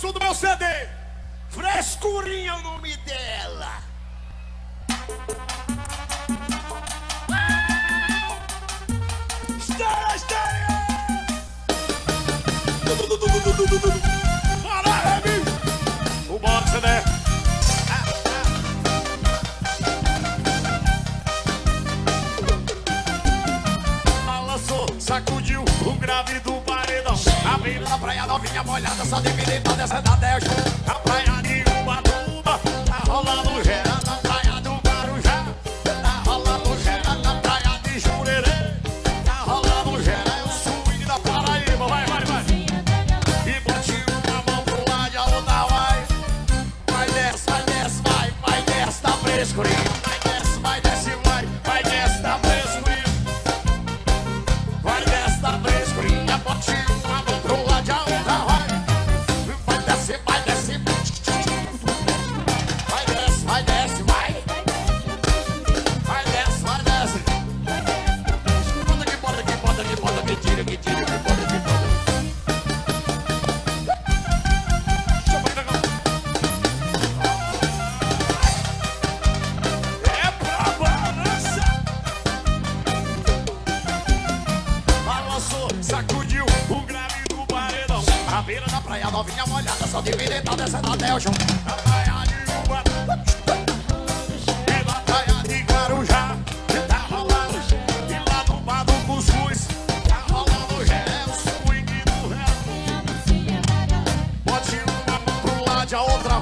do meu CD. Frescurinha o nome dela. Bora, Remy! O boxe, né? Balançou, sacudiu o grave do da praia novinha molhada, só dividida descendo até o chão. A praia de Ubatuba, tá rolando geral na praia do Guarujá. Tá rolando geral na praia de Jurerê. Tá rolando geral, é o swing da Paraíba. Vai, vai, vai. E bote uma mão pro lado e a outra vai. Vai desce, vai desce, vai, vai desce, tá frescurinho. Vai desce, vai desce, vai beira da praia novinha molhada, só dividida descendo até o chão. A praia de Uba, e na praia de Guarujá, tá rolando. E lá no bar do Cuscuz, tá rolando. É o swing do ré. Bote uma pro lado a outra